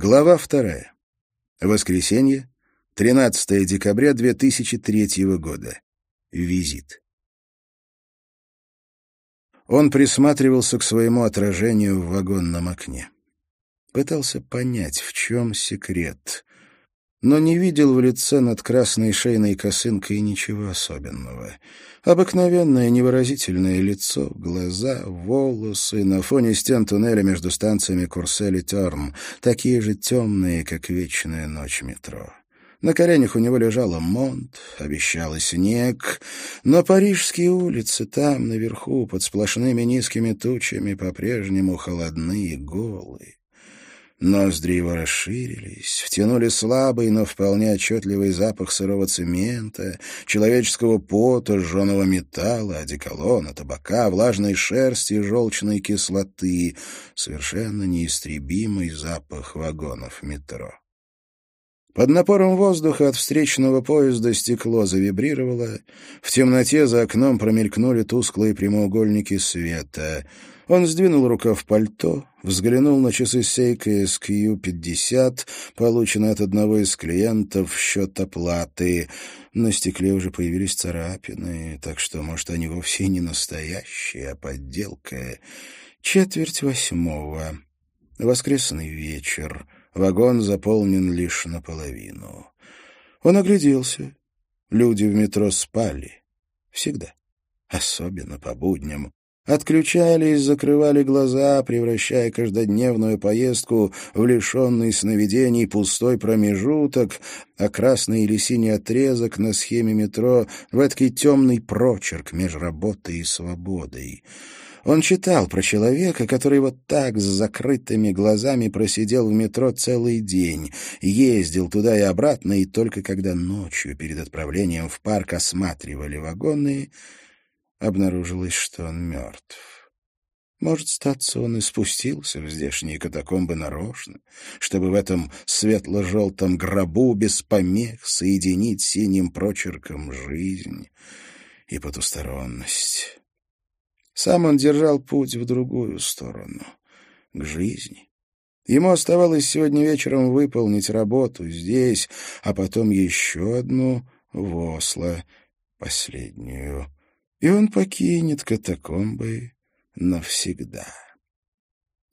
Глава вторая. Воскресенье, 13 декабря 2003 года. Визит. Он присматривался к своему отражению в вагонном окне. Пытался понять, в чем секрет, но не видел в лице над красной шейной косынкой ничего особенного. Обыкновенное невыразительное лицо, глаза, волосы на фоне стен туннеля между станциями Курсель и Терм, такие же темные, как вечная ночь метро. На коленях у него лежала Монт, обещала снег, но парижские улицы там, наверху, под сплошными низкими тучами, по-прежнему холодные и голые. Ноздри его расширились, втянули слабый, но вполне отчетливый запах сырого цемента, человеческого пота, жженого металла, одеколона, табака, влажной шерсти и желчной кислоты, совершенно неистребимый запах вагонов метро. Под напором воздуха от встречного поезда стекло завибрировало, в темноте за окном промелькнули тусклые прямоугольники света — он сдвинул рукав пальто, взглянул на часы Сейка SQ-50, полученные от одного из клиентов в счет оплаты. На стекле уже появились царапины, так что, может, они вовсе не настоящие, а подделка. Четверть восьмого. Воскресный вечер. Вагон заполнен лишь наполовину. Он огляделся. Люди в метро спали. Всегда. Особенно по будням. Отключались, закрывали глаза, превращая каждодневную поездку в лишенный сновидений пустой промежуток, а красный или синий отрезок на схеме метро в эдакий темный прочерк между работой и свободой. Он читал про человека, который вот так с закрытыми глазами просидел в метро целый день, ездил туда и обратно, и только когда ночью перед отправлением в парк осматривали вагоны, обнаружилось, что он мертв. Может, статься он и спустился в здешние катакомбы нарочно, чтобы в этом светло-желтом гробу без помех соединить синим прочерком жизнь и потусторонность. Сам он держал путь в другую сторону, к жизни. Ему оставалось сегодня вечером выполнить работу здесь, а потом еще одну в Осло, последнюю и он покинет катакомбы навсегда.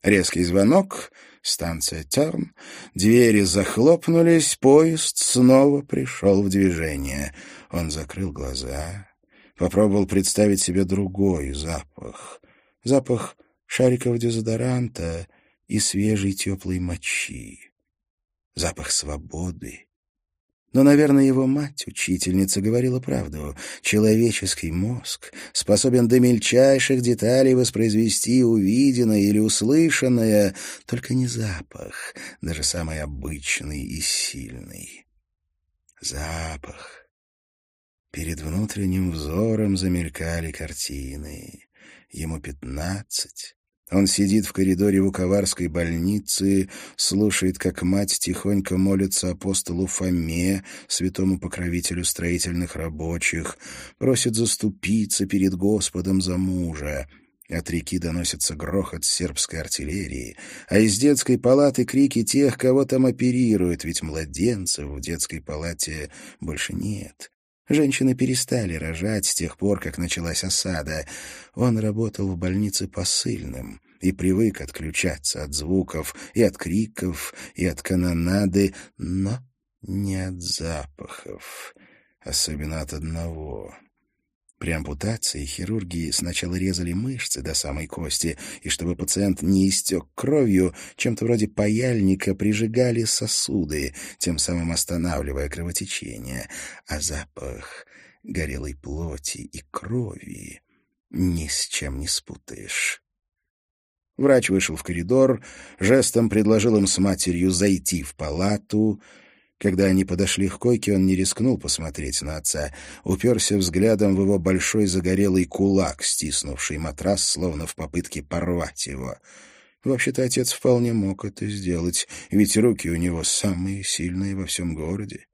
Резкий звонок, станция Терн, двери захлопнулись, поезд снова пришел в движение. Он закрыл глаза, попробовал представить себе другой запах. Запах шариков дезодоранта и свежей теплой мочи. Запах свободы но, наверное, его мать, учительница, говорила правду. Человеческий мозг способен до мельчайших деталей воспроизвести увиденное или услышанное, только не запах, даже самый обычный и сильный. Запах. Перед внутренним взором замелькали картины. Ему пятнадцать. Он сидит в коридоре Вуковарской больницы, слушает, как мать тихонько молится апостолу Фоме, святому покровителю строительных рабочих, просит заступиться перед Господом за мужа. От реки доносится грохот сербской артиллерии, а из детской палаты крики тех, кого там оперируют, ведь младенцев в детской палате больше нет. Женщины перестали рожать с тех пор, как началась осада. Он работал в больнице посыльным и привык отключаться от звуков и от криков, и от канонады, но не от запахов, особенно от одного — при ампутации хирурги сначала резали мышцы до самой кости, и чтобы пациент не истек кровью, чем-то вроде паяльника прижигали сосуды, тем самым останавливая кровотечение. А запах горелой плоти и крови ни с чем не спутаешь. Врач вышел в коридор, жестом предложил им с матерью зайти в палату — когда они подошли к койке, он не рискнул посмотреть на отца, уперся взглядом в его большой загорелый кулак, стиснувший матрас, словно в попытке порвать его. Вообще-то отец вполне мог это сделать, ведь руки у него самые сильные во всем городе.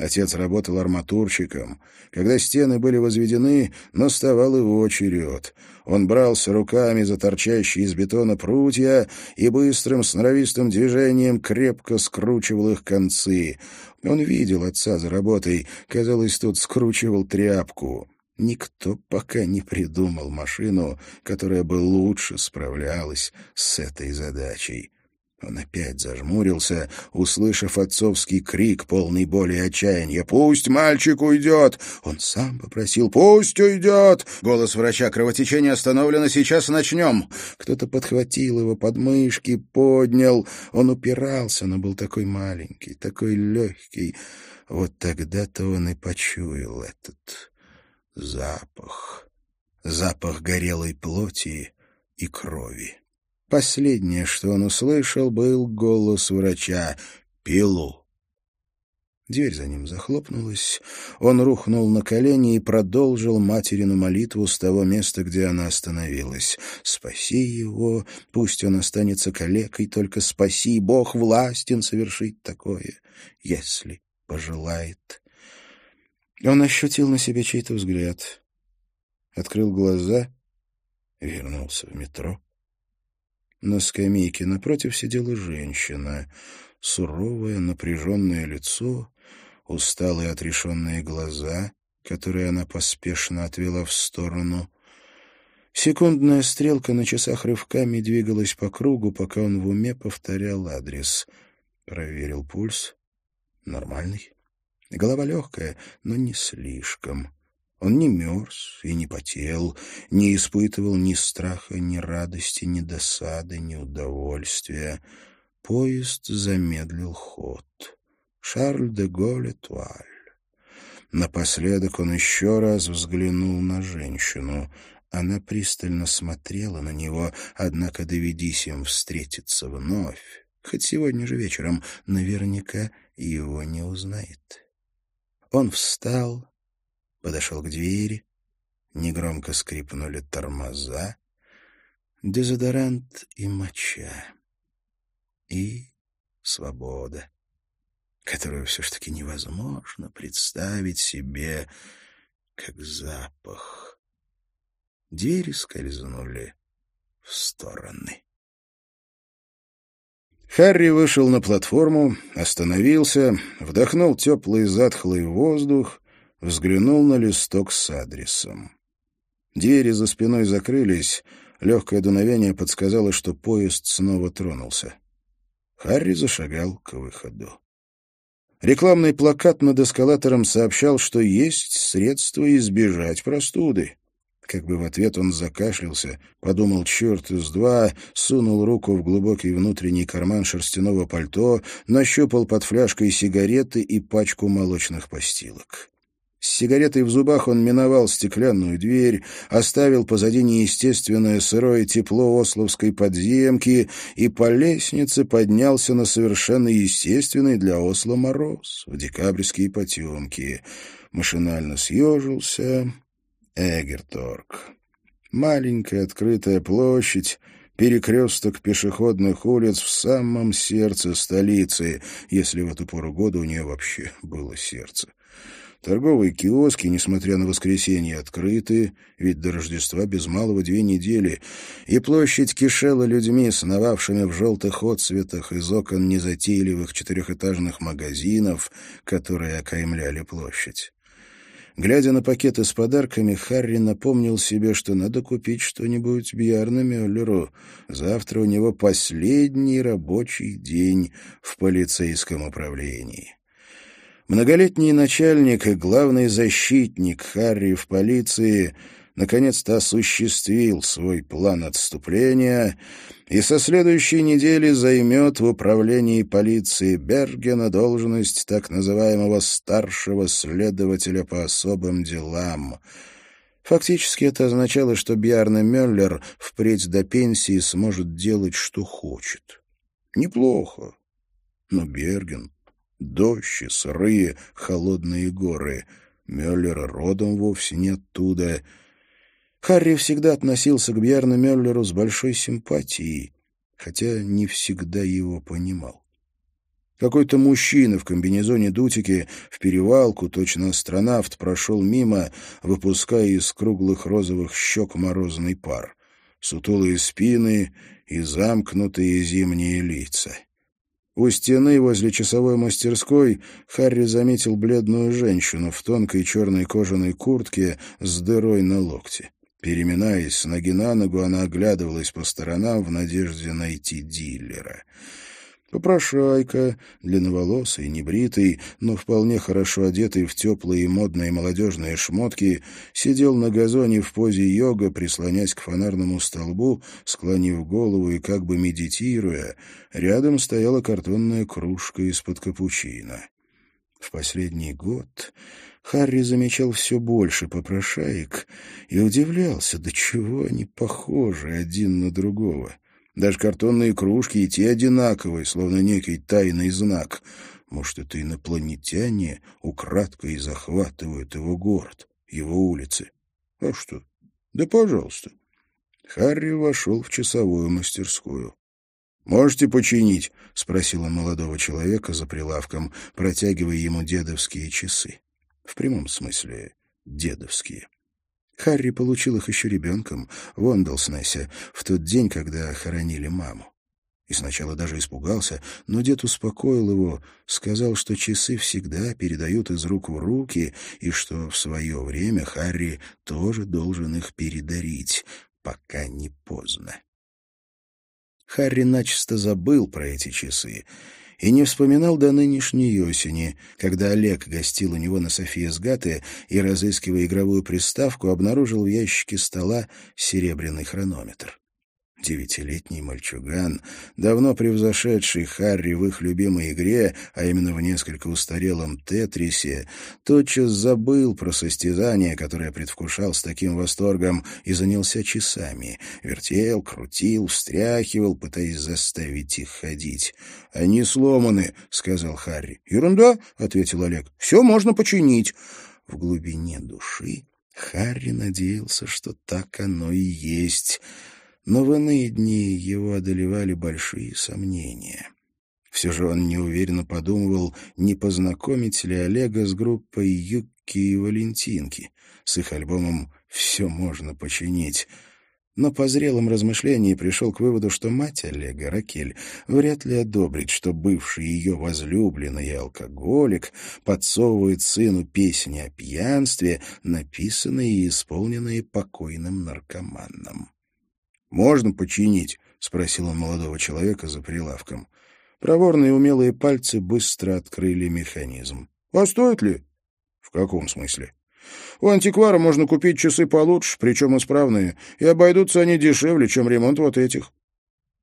Отец работал арматурщиком. Когда стены были возведены, наставал его черед. Он брался руками за торчащие из бетона прутья и быстрым сноровистым движением крепко скручивал их концы. Он видел отца за работой, казалось, тут скручивал тряпку. Никто пока не придумал машину, которая бы лучше справлялась с этой задачей. Он опять зажмурился, услышав отцовский крик, полный боли и отчаяния. «Пусть мальчик уйдет!» Он сам попросил «Пусть уйдет!» Голос врача «Кровотечение остановлено, сейчас начнем!» Кто-то подхватил его под мышки, поднял. Он упирался, но был такой маленький, такой легкий. Вот тогда-то он и почуял этот запах. Запах горелой плоти и крови. Последнее, что он услышал, был голос врача «Пилу». Дверь за ним захлопнулась. Он рухнул на колени и продолжил материну молитву с того места, где она остановилась. «Спаси его, пусть он останется калекой, только спаси, Бог властен совершить такое, если пожелает». Он ощутил на себе чей-то взгляд, открыл глаза, вернулся в метро. На скамейке напротив сидела женщина. Суровое, напряженное лицо, усталые отрешенные глаза, которые она поспешно отвела в сторону. Секундная стрелка на часах рывками двигалась по кругу, пока он в уме повторял адрес. Проверил пульс. Нормальный. Голова легкая, но не слишком. Он не мерз и не потел, не испытывал ни страха, ни радости, ни досады, ни удовольствия. Поезд замедлил ход. Шарль де Голь Этуаль. Напоследок он еще раз взглянул на женщину. Она пристально смотрела на него, однако доведись им встретиться вновь. Хоть сегодня же вечером наверняка его не узнает. Он встал подошел к двери, негромко скрипнули тормоза, дезодорант и моча. И свобода, которую все ж таки невозможно представить себе как запах. Двери скользнули в стороны. Харри вышел на платформу, остановился, вдохнул теплый затхлый воздух взглянул на листок с адресом. Двери за спиной закрылись, легкое дуновение подсказало, что поезд снова тронулся. Харри зашагал к выходу. Рекламный плакат над эскалатором сообщал, что есть средства избежать простуды. Как бы в ответ он закашлялся, подумал «черт из два», сунул руку в глубокий внутренний карман шерстяного пальто, нащупал под фляжкой сигареты и пачку молочных постилок. С сигаретой в зубах он миновал стеклянную дверь, оставил позади неестественное сырое тепло ословской подземки и по лестнице поднялся на совершенно естественный для Осло мороз в декабрьские потемки. Машинально съежился. Эгерторг. Маленькая открытая площадь, перекресток пешеходных улиц в самом сердце столицы, если в эту пору года у нее вообще было сердце. Торговые киоски, несмотря на воскресенье, открыты, ведь до Рождества без малого две недели, и площадь кишела людьми, сновавшими в желтых отцветах из окон незатейливых четырехэтажных магазинов, которые окаймляли площадь. Глядя на пакеты с подарками, Харри напомнил себе, что надо купить что-нибудь Бьярна Мюллеру. Завтра у него последний рабочий день в полицейском управлении. Многолетний начальник и главный защитник Харри в полиции наконец-то осуществил свой план отступления и со следующей недели займет в управлении полиции Бергена должность так называемого старшего следователя по особым делам. Фактически это означало, что Бьярне Мюллер впредь до пенсии сможет делать, что хочет. Неплохо. Но Берген Дождь сырые, холодные горы. Мюллер родом вовсе не оттуда. Харри всегда относился к Бьерну Мюллеру с большой симпатией, хотя не всегда его понимал. Какой-то мужчина в комбинезоне дутики в перевалку, точно астронавт, прошел мимо, выпуская из круглых розовых щек морозный пар. Сутулые спины и замкнутые зимние лица. У стены возле часовой мастерской Харри заметил бледную женщину в тонкой черной кожаной куртке с дырой на локте. Переминаясь с ноги на ногу, она оглядывалась по сторонам в надежде найти дилера. Попрошайка, длинноволосый, небритый, но вполне хорошо одетый в теплые и модные молодежные шмотки, сидел на газоне в позе йога, прислонясь к фонарному столбу, склонив голову и как бы медитируя. Рядом стояла картонная кружка из-под капучино. В последний год Харри замечал все больше попрошаек и удивлялся, до чего они похожи один на другого. Даже картонные кружки и те одинаковые, словно некий тайный знак. Может, это инопланетяне украдкой захватывают его город, его улицы. А что? Да пожалуйста. Харри вошел в часовую мастерскую. «Можете починить?» — спросил он молодого человека за прилавком, протягивая ему дедовские часы. В прямом смысле дедовские. Харри получил их еще ребенком в Ондалснессе, в тот день, когда хоронили маму. И сначала даже испугался, но дед успокоил его, сказал, что часы всегда передают из рук в руки, и что в свое время Харри тоже должен их передарить, пока не поздно. Харри начисто забыл про эти часы и не вспоминал до нынешней осени, когда Олег гостил у него на София-Сгаты и, разыскивая игровую приставку, обнаружил в ящике стола серебряный хронометр. Девятилетний мальчуган, давно превзошедший Харри в их любимой игре, а именно в несколько устарелом «Тетрисе», тотчас забыл про состязание, которое предвкушал с таким восторгом, и занялся часами. Вертел, крутил, встряхивал, пытаясь заставить их ходить. «Они сломаны», — сказал Харри. «Ерунда», — ответил Олег. «Все можно починить». В глубине души Харри надеялся, что так оно и есть — но в иные дни его одолевали большие сомнения. Все же он неуверенно подумывал, не познакомить ли Олега с группой Юки и Валентинки, с их альбомом «Все можно починить», но по зрелом размышлении пришел к выводу, что мать Олега, Ракель, вряд ли одобрит, что бывший ее возлюбленный и алкоголик подсовывает сыну песни о пьянстве, написанные и исполненные покойным наркоманом. «Можно починить?» — спросил он молодого человека за прилавком. Проворные умелые пальцы быстро открыли механизм. «А стоит ли?» «В каком смысле?» «У антиквара можно купить часы получше, причем исправные, и обойдутся они дешевле, чем ремонт вот этих».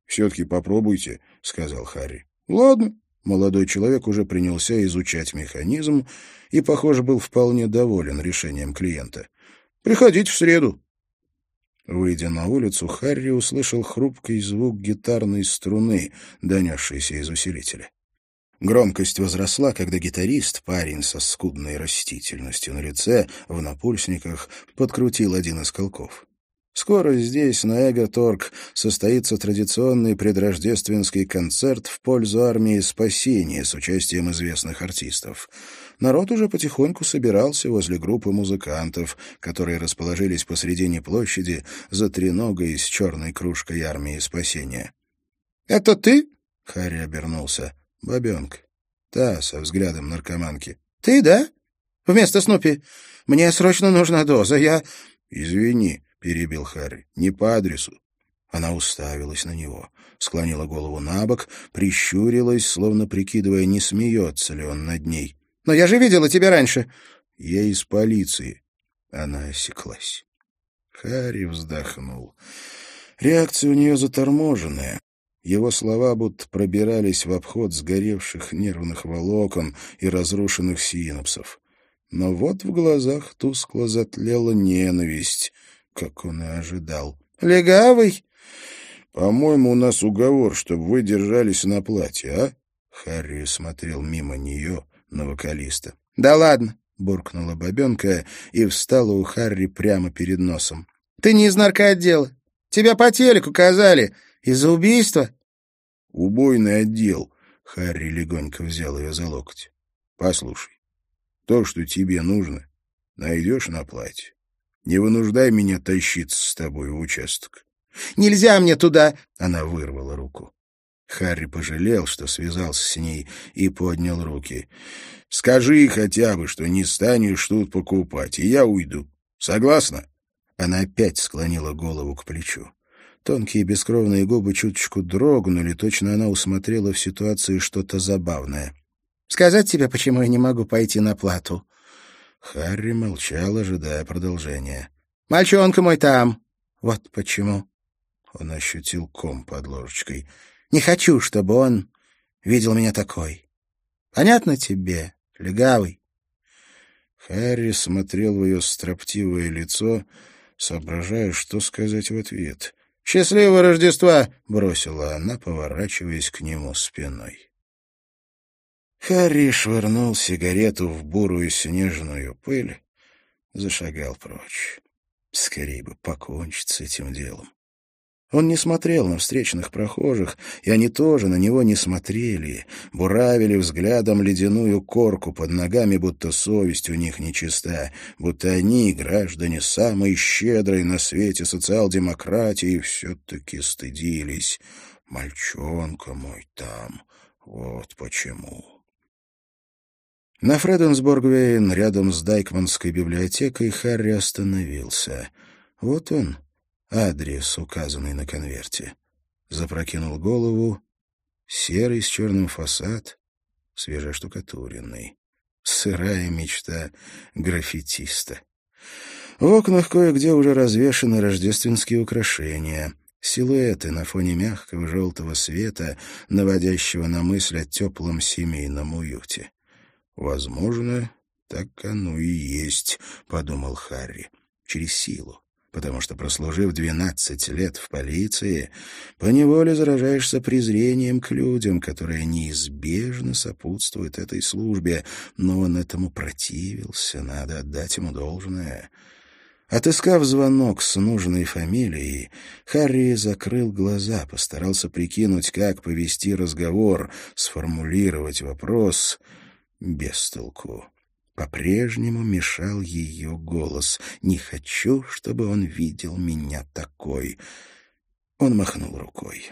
«Все-таки попробуйте», — сказал Харри. «Ладно». Молодой человек уже принялся изучать механизм и, похоже, был вполне доволен решением клиента. «Приходите в среду». Выйдя на улицу, Харри услышал хрупкий звук гитарной струны, донесшийся из усилителя. Громкость возросла, когда гитарист, парень со скудной растительностью на лице, в напульсниках, подкрутил один из колков. Скоро здесь, на Эготорг, состоится традиционный предрождественский концерт в пользу армии спасения с участием известных артистов народ уже потихоньку собирался возле группы музыкантов, которые расположились посредине площади за треногой с черной кружкой армии спасения. «Это ты?» — Харри обернулся. «Бабенка. Та, со взглядом наркоманки. «Ты, да? Вместо Снупи. Мне срочно нужна доза. Я...» «Извини», — перебил Харри. «Не по адресу». Она уставилась на него, склонила голову на бок, прищурилась, словно прикидывая, не смеется ли он над ней. Но я же видела тебя раньше. Я из полиции. Она осеклась. Харри вздохнул. Реакция у нее заторможенная. Его слова будто пробирались в обход сгоревших нервных волокон и разрушенных синапсов. Но вот в глазах тускло затлела ненависть, как он и ожидал. «Легавый!» «По-моему, у нас уговор, чтобы вы держались на платье, а?» Харри смотрел мимо нее, на вокалиста. «Да ладно!» — буркнула бабенка и встала у Харри прямо перед носом. «Ты не из наркоотдела. Тебя по телеку казали. Из-за убийства?» «Убойный отдел». Харри легонько взял ее за локоть. «Послушай, то, что тебе нужно, найдешь на платье. Не вынуждай меня тащиться с тобой в участок». «Нельзя мне туда!» — она вырвала руку. Харри пожалел, что связался с ней, и поднял руки. «Скажи хотя бы, что не станешь тут покупать, и я уйду. Согласна?» Она опять склонила голову к плечу. Тонкие бескровные губы чуточку дрогнули, точно она усмотрела в ситуации что-то забавное. «Сказать тебе, почему я не могу пойти на плату?» Харри молчал, ожидая продолжения. «Мальчонка мой там. Вот почему». Он ощутил ком под ложечкой. Не хочу, чтобы он видел меня такой. Понятно тебе, легавый?» Харри смотрел в ее строптивое лицо, соображая, что сказать в ответ. «Счастливого Рождества!» — бросила она, поворачиваясь к нему спиной. Харри швырнул сигарету в бурую снежную пыль, зашагал прочь. Скорее бы покончить с этим делом. Он не смотрел на встречных прохожих, и они тоже на него не смотрели, буравили взглядом ледяную корку под ногами, будто совесть у них нечиста, будто они, граждане самой щедрой на свете социал-демократии, все-таки стыдились. «Мальчонка мой там, вот почему». На Фреденсборгвейн, рядом с Дайкманской библиотекой, Харри остановился. Вот он, адрес, указанный на конверте. Запрокинул голову. Серый с черным фасад, свежештукатуренный. Сырая мечта граффитиста. В окнах кое-где уже развешаны рождественские украшения — силуэты на фоне мягкого желтого света, наводящего на мысль о теплом семейном уюте. «Возможно, так оно и есть», — подумал Харри, — «через силу потому что, прослужив двенадцать лет в полиции, поневоле заражаешься презрением к людям, которое неизбежно сопутствует этой службе, но он этому противился, надо отдать ему должное. Отыскав звонок с нужной фамилией, Харри закрыл глаза, постарался прикинуть, как повести разговор, сформулировать вопрос без толку. По-прежнему мешал ее голос. «Не хочу, чтобы он видел меня такой». Он махнул рукой.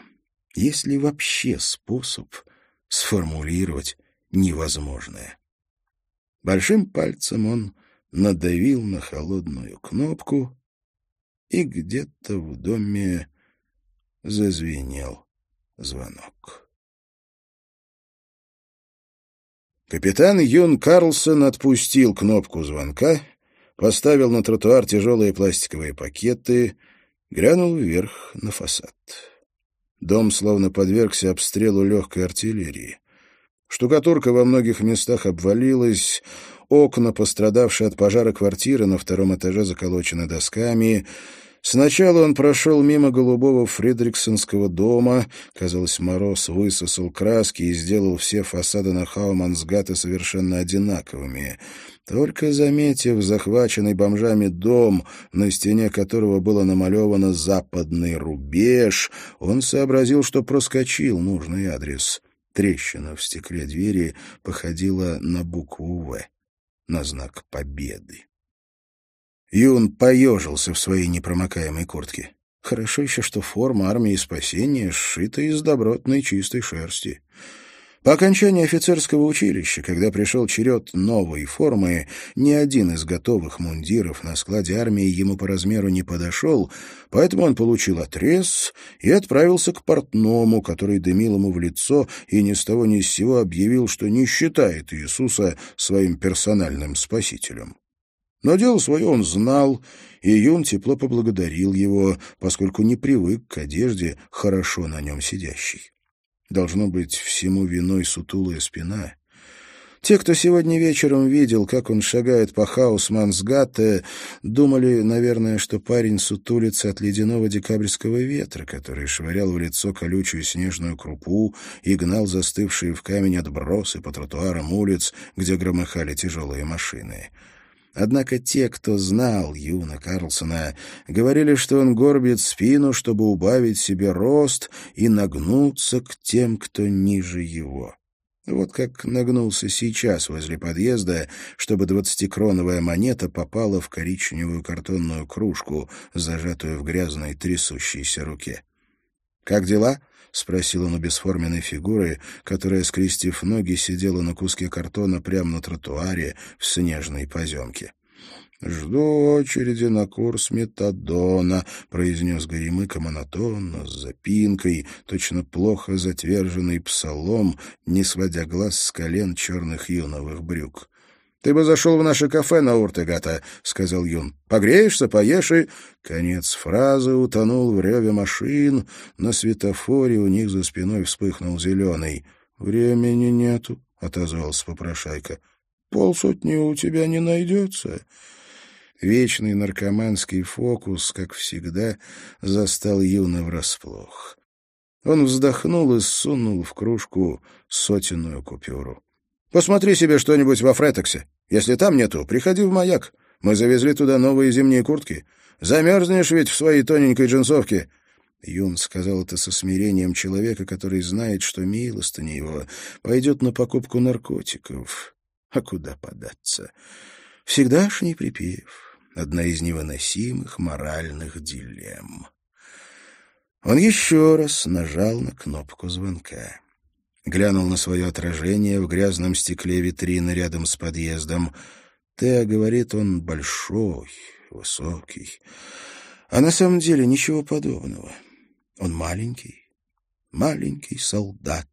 Есть ли вообще способ сформулировать невозможное? Большим пальцем он надавил на холодную кнопку, и где-то в доме зазвенел звонок. Капитан Юн Карлсон отпустил кнопку звонка, поставил на тротуар тяжелые пластиковые пакеты, глянул вверх на фасад. Дом словно подвергся обстрелу легкой артиллерии. Штукатурка во многих местах обвалилась, окна, пострадавшие от пожара квартиры, на втором этаже заколочены досками — Сначала он прошел мимо голубого фридриксонского дома. Казалось, мороз высосал краски и сделал все фасады на Хаумансгате совершенно одинаковыми. Только заметив захваченный бомжами дом, на стене которого было намалевано «Западный рубеж», он сообразил, что проскочил нужный адрес. Трещина в стекле двери походила на букву «В», на знак победы. Юн поежился в своей непромокаемой куртке. Хорошо еще, что форма армии спасения сшита из добротной чистой шерсти. По окончании офицерского училища, когда пришел черед новой формы, ни один из готовых мундиров на складе армии ему по размеру не подошел, поэтому он получил отрез и отправился к портному, который дымил ему в лицо и ни с того ни с сего объявил, что не считает Иисуса своим персональным спасителем. Но дело свое он знал, и Юн тепло поблагодарил его, поскольку не привык к одежде, хорошо на нем сидящей. Должно быть, всему виной сутулая спина. Те, кто сегодня вечером видел, как он шагает по Хаусмансгатте, думали, наверное, что парень сутулится от ледяного декабрьского ветра, который швырял в лицо колючую снежную крупу и гнал застывшие в камень отбросы по тротуарам улиц, где громыхали тяжелые машины. Однако те, кто знал Юна Карлсона, говорили, что он горбит спину, чтобы убавить себе рост и нагнуться к тем, кто ниже его. Вот как нагнулся сейчас возле подъезда, чтобы двадцатикроновая монета попала в коричневую картонную кружку, зажатую в грязной трясущейся руке. «Как дела?» — спросил он у бесформенной фигуры, которая, скрестив ноги, сидела на куске картона прямо на тротуаре в снежной поземке. «Жду очереди на курс метадона», — произнес Горемыка монотонно, с запинкой, точно плохо затверженный псалом, не сводя глаз с колен черных юновых брюк. «Ты бы зашел в наше кафе на Уртегата», — сказал Юн. «Погреешься, поешь и...» Конец фразы утонул в реве машин. На светофоре у них за спиной вспыхнул зеленый. «Времени нету», — отозвался попрошайка. «Полсотни у тебя не найдется». Вечный наркоманский фокус, как всегда, застал Юна врасплох. Он вздохнул и сунул в кружку сотенную купюру. «Посмотри себе что-нибудь во Фретексе. Если там нету, приходи в маяк. Мы завезли туда новые зимние куртки. Замерзнешь ведь в своей тоненькой джинсовке». Юн сказал это со смирением человека, который знает, что милостыня его пойдет на покупку наркотиков. А куда податься? Всегдашний припев, одна из невыносимых моральных дилемм. Он еще раз нажал на кнопку звонка. Глянул на свое отражение в грязном стекле витрины рядом с подъездом. Теа говорит, он большой, высокий. А на самом деле ничего подобного. Он маленький, маленький солдат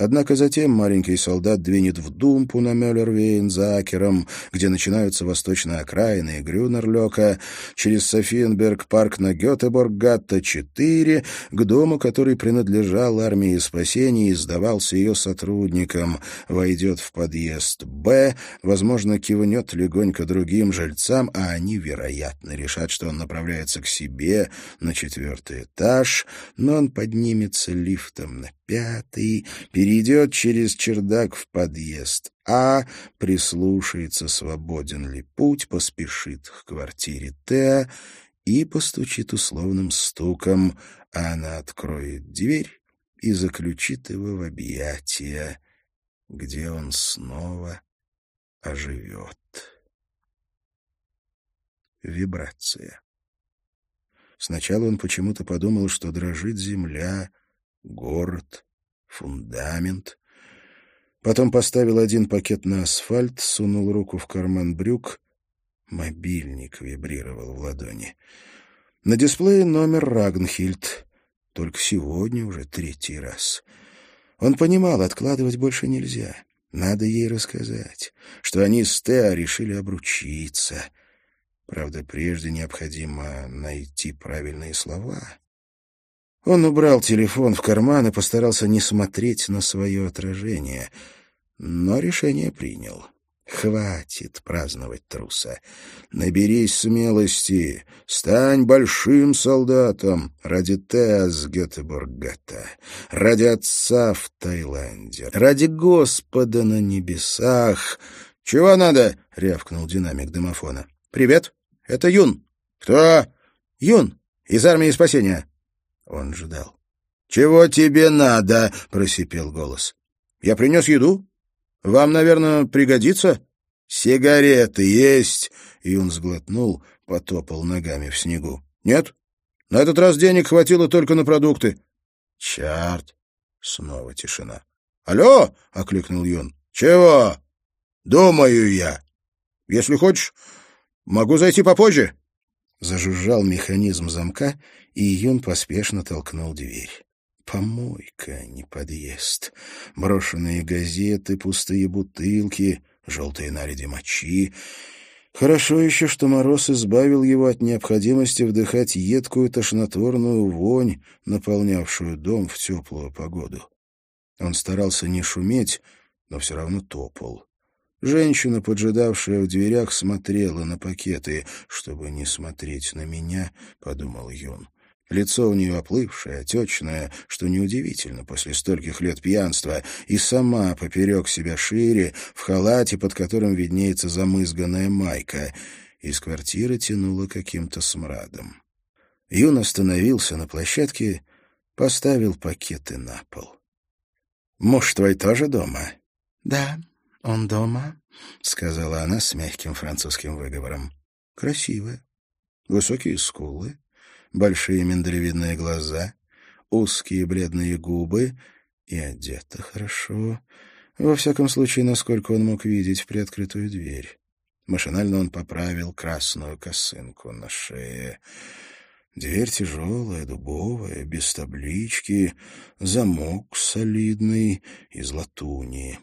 Однако затем маленький солдат двинет в Думпу на Мюллервейн за Акером, где начинаются восточные окраины Грюнерлёка, через Софиенберг-парк на Гетеборг-Гатта-4, к дому, который принадлежал армии спасения и сдавался ее сотрудникам, войдет в подъезд Б, возможно, кивнет легонько другим жильцам, а они, вероятно, решат, что он направляется к себе на четвертый этаж, но он поднимется лифтом на пятый, перейдет через чердак в подъезд, а прислушается, свободен ли путь, поспешит к квартире Т и постучит условным стуком, а она откроет дверь и заключит его в объятия, где он снова оживет. Вибрация. Сначала он почему-то подумал, что дрожит земля, город, фундамент. Потом поставил один пакет на асфальт, сунул руку в карман брюк. Мобильник вибрировал в ладони. На дисплее номер Рагнхильд. Только сегодня уже третий раз. Он понимал, откладывать больше нельзя. Надо ей рассказать, что они с Теа решили обручиться. Правда, прежде необходимо найти правильные слова. Он убрал телефон в карман и постарался не смотреть на свое отражение, но решение принял. Хватит праздновать труса. Наберись смелости, стань большим солдатом ради Теас Гетеборгата, ради отца в Таиланде, ради Господа на небесах. — Чего надо? — рявкнул динамик домофона. — Привет, это Юн. — Кто? — Юн, из армии спасения. Он ждал. «Чего тебе надо?» — просипел голос. «Я принес еду. Вам, наверное, пригодится?» «Сигареты есть?» — он сглотнул, потопал ногами в снегу. «Нет? На этот раз денег хватило только на продукты». «Черт!» — снова тишина. «Алло!» — окликнул Юн. «Чего?» «Думаю я. Если хочешь, могу зайти попозже». Зажужжал механизм замка, и Юн поспешно толкнул дверь. Помойка, не подъезд. Брошенные газеты, пустые бутылки, желтые наледи мочи. Хорошо еще, что мороз избавил его от необходимости вдыхать едкую тошнотворную вонь, наполнявшую дом в теплую погоду. Он старался не шуметь, но все равно топал. Женщина, поджидавшая в дверях, смотрела на пакеты. «Чтобы не смотреть на меня», — подумал Юн. Лицо у нее оплывшее, отечное, что неудивительно после стольких лет пьянства, и сама поперек себя шире, в халате, под которым виднеется замызганная майка. Из квартиры тянуло каким-то смрадом. Юн остановился на площадке, поставил пакеты на пол. Муж твой тоже дома?» «Да, он дома», — сказала она с мягким французским выговором. «Красивая. Высокие скулы, большие миндалевидные глаза, узкие бледные губы и одета хорошо. Во всяком случае, насколько он мог видеть в приоткрытую дверь. Машинально он поправил красную косынку на шее. Дверь тяжелая, дубовая, без таблички, замок солидный, из латуни.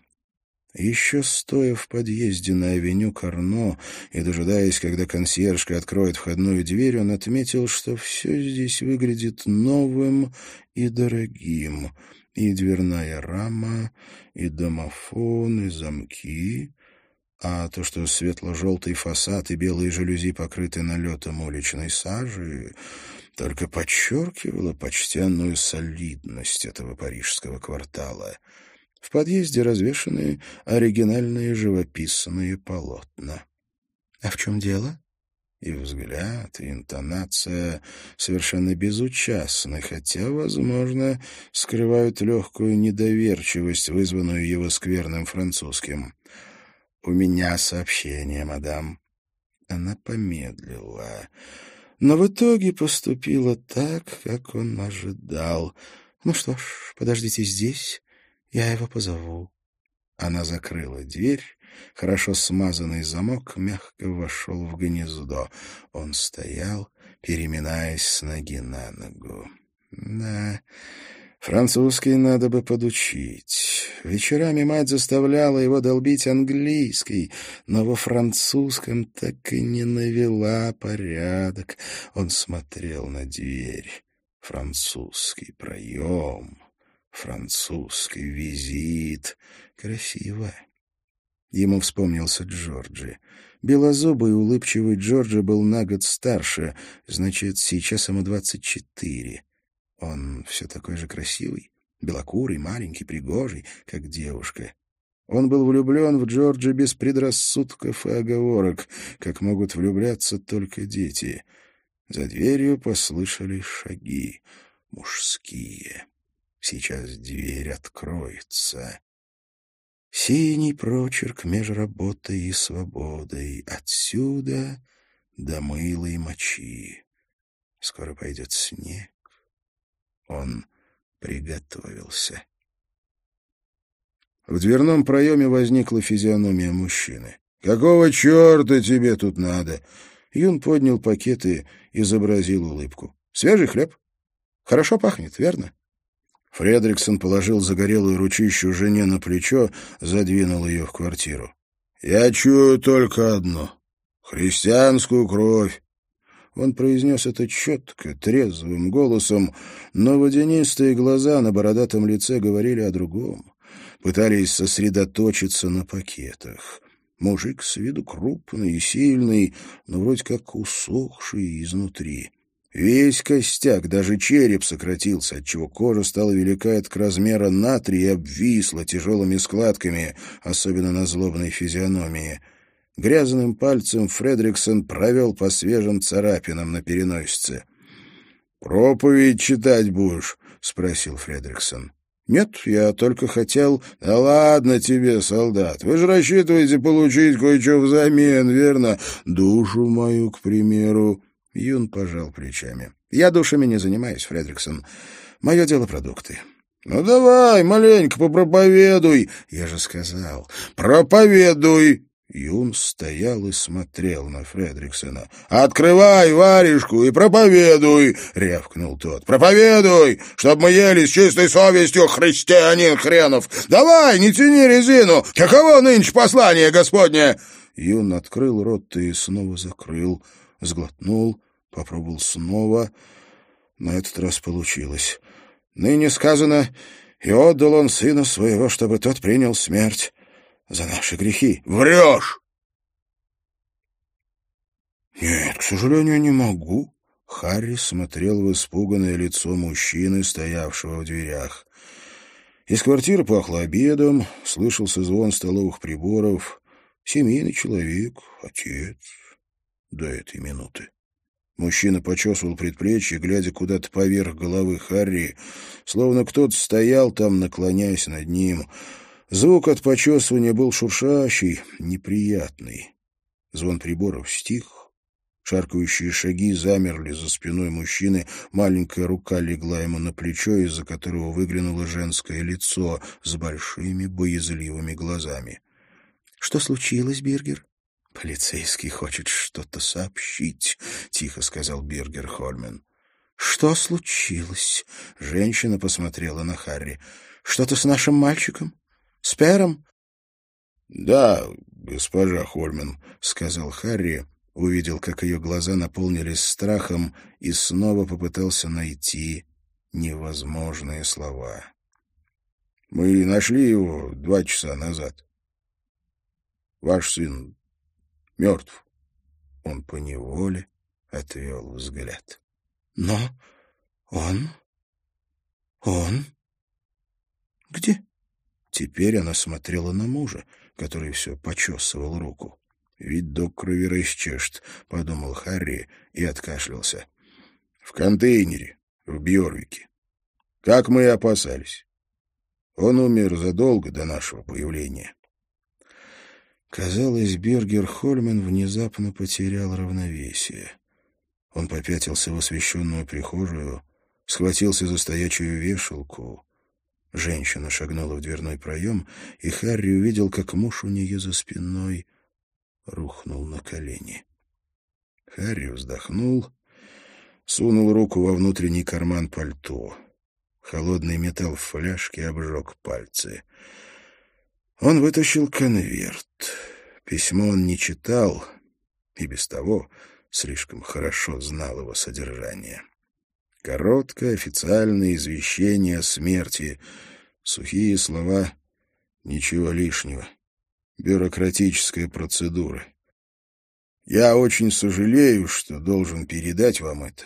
Еще стоя в подъезде на авеню Карно и дожидаясь, когда консьержка откроет входную дверь, он отметил, что все здесь выглядит новым и дорогим. И дверная рама, и домофон, и замки. А то, что светло-желтый фасад и белые жалюзи покрыты налетом уличной сажи, только подчеркивало почтенную солидность этого парижского квартала. В подъезде развешаны оригинальные живописные полотна. — А в чем дело? И взгляд, и интонация совершенно безучастны, хотя, возможно, скрывают легкую недоверчивость, вызванную его скверным французским. «У меня сообщение, мадам». Она помедлила, но в итоге поступила так, как он ожидал. «Ну что ж, подождите здесь, я его позову». Она закрыла дверь, хорошо смазанный замок мягко вошел в гнездо. Он стоял, переминаясь с ноги на ногу. Да, Французский надо бы подучить. Вечерами мать заставляла его долбить английский, но во французском так и не навела порядок. Он смотрел на дверь. Французский проем, французский визит. Красиво. Ему вспомнился Джорджи. Белозубый улыбчивый Джорджи был на год старше, значит, сейчас ему двадцать четыре. Он все такой же красивый, белокурый, маленький, пригожий, как девушка. Он был влюблен в Джорджа без предрассудков и оговорок, как могут влюбляться только дети. За дверью послышались шаги, мужские. Сейчас дверь откроется. Синий прочерк меж работой и свободой, отсюда до мылой мочи. Скоро пойдет снег. Он приготовился. В дверном проеме возникла физиономия мужчины. «Какого черта тебе тут надо?» Юн поднял пакет и изобразил улыбку. «Свежий хлеб? Хорошо пахнет, верно?» Фредриксон положил загорелую ручищу жене на плечо, задвинул ее в квартиру. «Я чую только одно — христианскую кровь. Он произнес это четко, трезвым голосом, но водянистые глаза на бородатом лице говорили о другом. Пытались сосредоточиться на пакетах. Мужик с виду крупный и сильный, но вроде как усохший изнутри. Весь костяк, даже череп сократился, отчего кожа стала велика от размера натрия и обвисла тяжелыми складками, особенно на злобной физиономии — Грязным пальцем Фредриксон провел по свежим царапинам на переносице. «Проповедь читать будешь?» — спросил Фредриксон. «Нет, я только хотел...» «Да ладно тебе, солдат, вы же рассчитываете получить кое-что взамен, верно? Душу мою, к примеру». Юн пожал плечами. «Я душами не занимаюсь, Фредриксон. Мое дело продукты». «Ну давай, маленько попроповедуй!» «Я же сказал, проповедуй!» Юн стоял и смотрел на Фредриксона. «Открывай варежку и проповедуй!» — рявкнул тот. «Проповедуй, чтоб мы ели с чистой совестью, христианин хренов! Давай, не тяни резину! Каково нынче послание Господне?» Юн открыл рот и снова закрыл, сглотнул, попробовал снова. На этот раз получилось. «Ныне сказано, и отдал он сына своего, чтобы тот принял смерть за наши грехи. Врешь! Нет, к сожалению, не могу. Харри смотрел в испуганное лицо мужчины, стоявшего в дверях. Из квартиры пахло обедом, слышался звон столовых приборов. Семейный человек, отец до этой минуты. Мужчина почесывал предплечье, глядя куда-то поверх головы Харри, словно кто-то стоял там, наклоняясь над ним. Звук от почесывания был шуршащий, неприятный. Звон приборов стих. Шаркающие шаги замерли за спиной мужчины, маленькая рука легла ему на плечо, из-за которого выглянуло женское лицо с большими боязливыми глазами. — Что случилось, Биргер? «Полицейский хочет что-то сообщить», — тихо сказал Бергер Хольмен. «Что случилось?» — женщина посмотрела на Харри. «Что-то с нашим мальчиком? С Пером?» «Да, госпожа Хольмен», — сказал Харри, увидел, как ее глаза наполнились страхом и снова попытался найти невозможные слова. «Мы нашли его два часа назад. Ваш сын мертв. Он поневоле отвел взгляд. Но он... он... Где? Теперь она смотрела на мужа, который все почесывал руку. «Ведь доктор расчешет», — подумал Харри и откашлялся. «В контейнере, в Бьорвике. Как мы и опасались. Он умер задолго до нашего появления. Казалось, Бергер Хольмен внезапно потерял равновесие. Он попятился в освещенную прихожую, схватился за стоячую вешалку. Женщина шагнула в дверной проем, и Харри увидел, как муж у нее за спиной рухнул на колени. Харри вздохнул, сунул руку во внутренний карман пальто. Холодный металл в фляжке обжег пальцы — он вытащил конверт. Письмо он не читал, и без того слишком хорошо знал его содержание. Короткое официальное извещение о смерти, сухие слова, ничего лишнего. Бюрократическая процедура. Я очень сожалею, что должен передать вам это.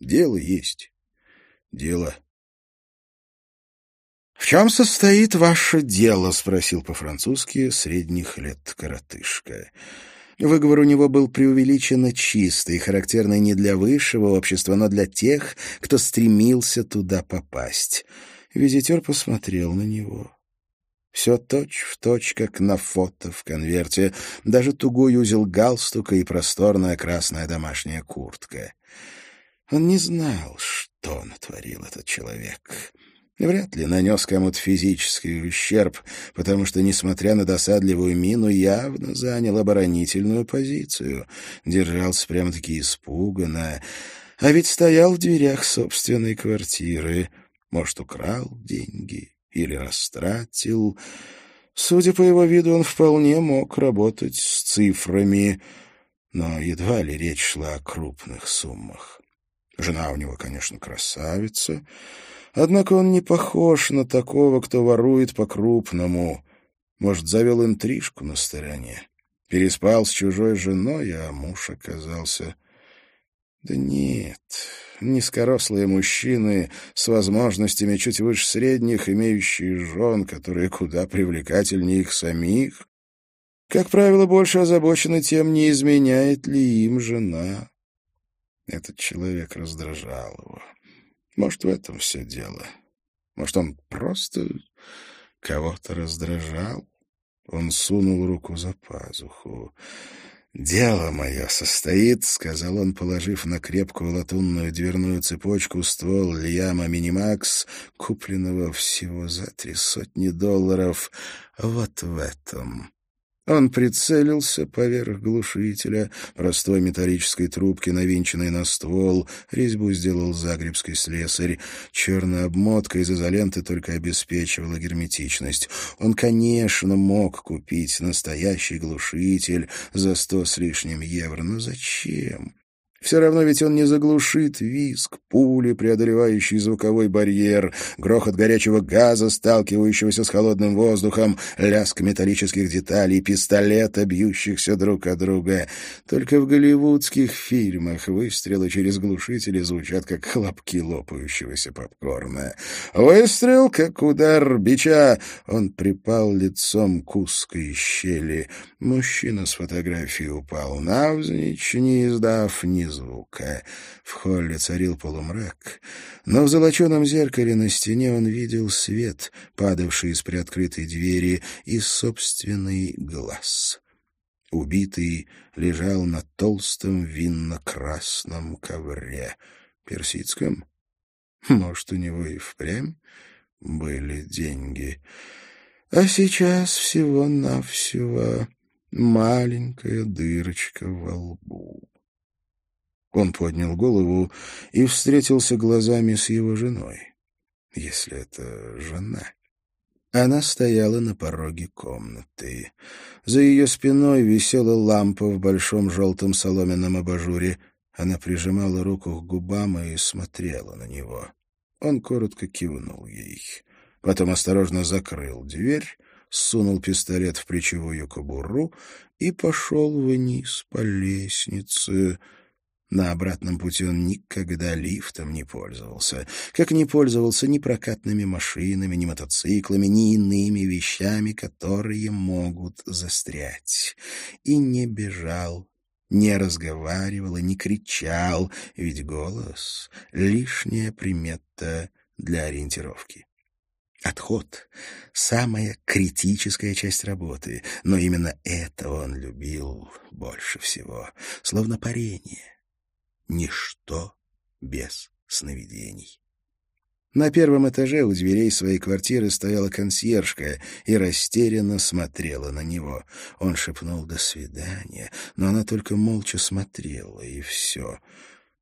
Дело есть. Дело «В чем состоит ваше дело?» — спросил по-французски средних лет коротышка. Выговор у него был преувеличенно чистый, характерный не для высшего общества, но для тех, кто стремился туда попасть. Визитер посмотрел на него. Все точь-в-точь, как на фото в конверте, даже тугой узел галстука и просторная красная домашняя куртка. Он не знал, что натворил этот человек. Вряд ли нанес кому-то физический ущерб, потому что, несмотря на досадливую мину, явно занял оборонительную позицию. Держался прямо-таки испуганно. А ведь стоял в дверях собственной квартиры. Может, украл деньги или растратил. Судя по его виду, он вполне мог работать с цифрами, но едва ли речь шла о крупных суммах. Жена у него, конечно, красавица, Однако он не похож на такого, кто ворует по-крупному. Может, завел интрижку на стороне. Переспал с чужой женой, а муж оказался... Да нет, низкорослые мужчины с возможностями чуть выше средних, имеющие жен, которые куда привлекательнее их самих, как правило, больше озабочены тем, не изменяет ли им жена. Этот человек раздражал его. Может, в этом все дело. Может, он просто кого-то раздражал? Он сунул руку за пазуху. «Дело мое состоит», — сказал он, положив на крепкую латунную дверную цепочку ствол Льяма Минимакс, купленного всего за три сотни долларов. «Вот в этом». Он прицелился поверх глушителя, простой металлической трубки, навинченной на ствол. Резьбу сделал загребский слесарь. Черная обмотка из изоленты только обеспечивала герметичность. Он, конечно, мог купить настоящий глушитель за сто с лишним евро, но зачем? Все равно ведь он не заглушит виск, пули, преодолевающий звуковой барьер, грохот горячего газа, сталкивающегося с холодным воздухом, лязг металлических деталей, пистолета, бьющихся друг от друга. Только в голливудских фильмах выстрелы через глушители звучат, как хлопки лопающегося попкорна. Выстрел, как удар бича. Он припал лицом к узкой щели. Мужчина с фотографии упал навзничь, не издав ни звука. В холле царил полумрак, но в золоченом зеркале на стене он видел свет, падавший из приоткрытой двери, и собственный глаз. Убитый лежал на толстом винно-красном ковре. Персидском? Может, у него и впрямь были деньги. А сейчас всего-навсего маленькая дырочка во лбу. Он поднял голову и встретился глазами с его женой. Если это жена. Она стояла на пороге комнаты. За ее спиной висела лампа в большом желтом соломенном абажуре. Она прижимала руку к губам и смотрела на него. Он коротко кивнул ей. Потом осторожно закрыл дверь, сунул пистолет в плечевую кобуру и пошел вниз по лестнице, на обратном пути он никогда лифтом не пользовался, как не пользовался ни прокатными машинами, ни мотоциклами, ни иными вещами, которые могут застрять. И не бежал, не разговаривал и не кричал, ведь голос — лишняя примета для ориентировки. Отход — самая критическая часть работы, но именно это он любил больше всего, словно парение ничто без сновидений. На первом этаже у дверей своей квартиры стояла консьержка и растерянно смотрела на него. Он шепнул «до свидания», но она только молча смотрела, и все.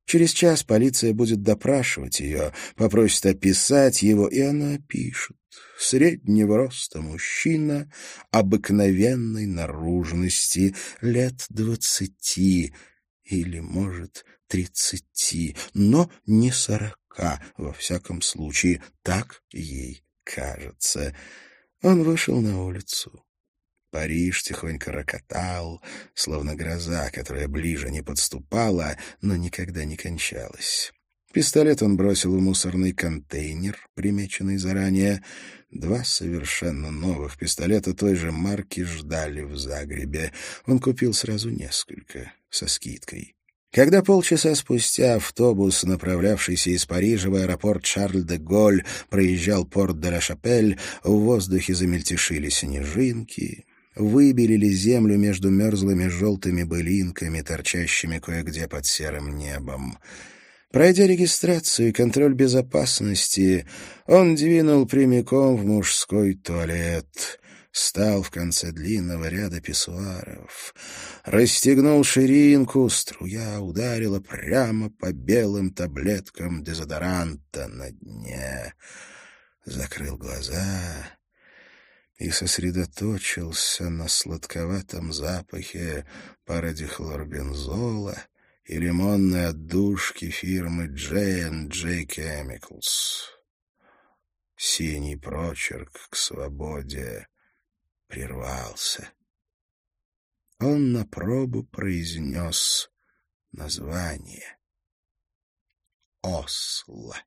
Через час полиция будет допрашивать ее, попросит описать его, и она опишет. Среднего роста мужчина, обыкновенной наружности, лет двадцати, или, может, тридцати, но не сорока, во всяком случае, так ей кажется. Он вышел на улицу. Париж тихонько рокотал, словно гроза, которая ближе не подступала, но никогда не кончалась. Пистолет он бросил в мусорный контейнер, примеченный заранее. Два совершенно новых пистолета той же марки ждали в Загребе. Он купил сразу несколько, со скидкой. Когда полчаса спустя автобус, направлявшийся из Парижа в аэропорт Шарль-де-Голь, проезжал порт де ла-Шапель, в воздухе замельтешили снежинки, выбелили землю между мерзлыми желтыми былинками, торчащими кое-где под серым небом. Пройдя регистрацию и контроль безопасности, он двинул прямиком в мужской туалет стал в конце длинного ряда писсуаров, расстегнул ширинку, струя ударила прямо по белым таблеткам дезодоранта на дне, закрыл глаза и сосредоточился на сладковатом запахе парадихлорбензола и лимонной отдушки фирмы J&J Chemicals. Синий прочерк к свободе прервался. Он на пробу произнес название. Осло.